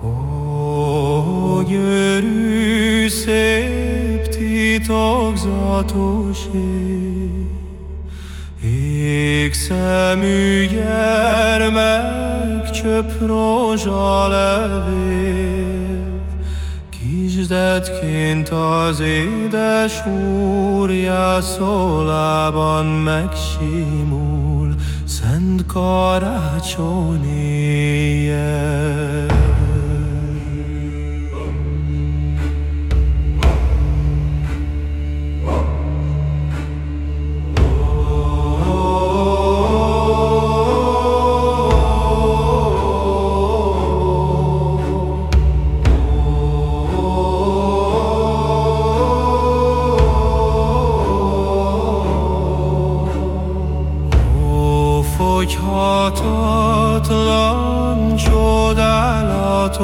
Hogy örű szép titokzatos ég, Égszemű gyermek csöp rózsalevél, Kisdetként az édes úrjá szólában megsimul, Szent karácsony éjjel. Hogy hatatlan, csodálatos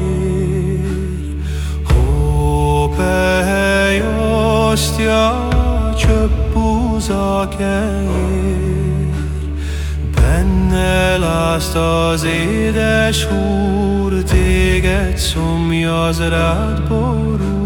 ég. Hópehely ostya, csöpp kenyér, Benne lászt az édes úr, téged szomjaz rád borul.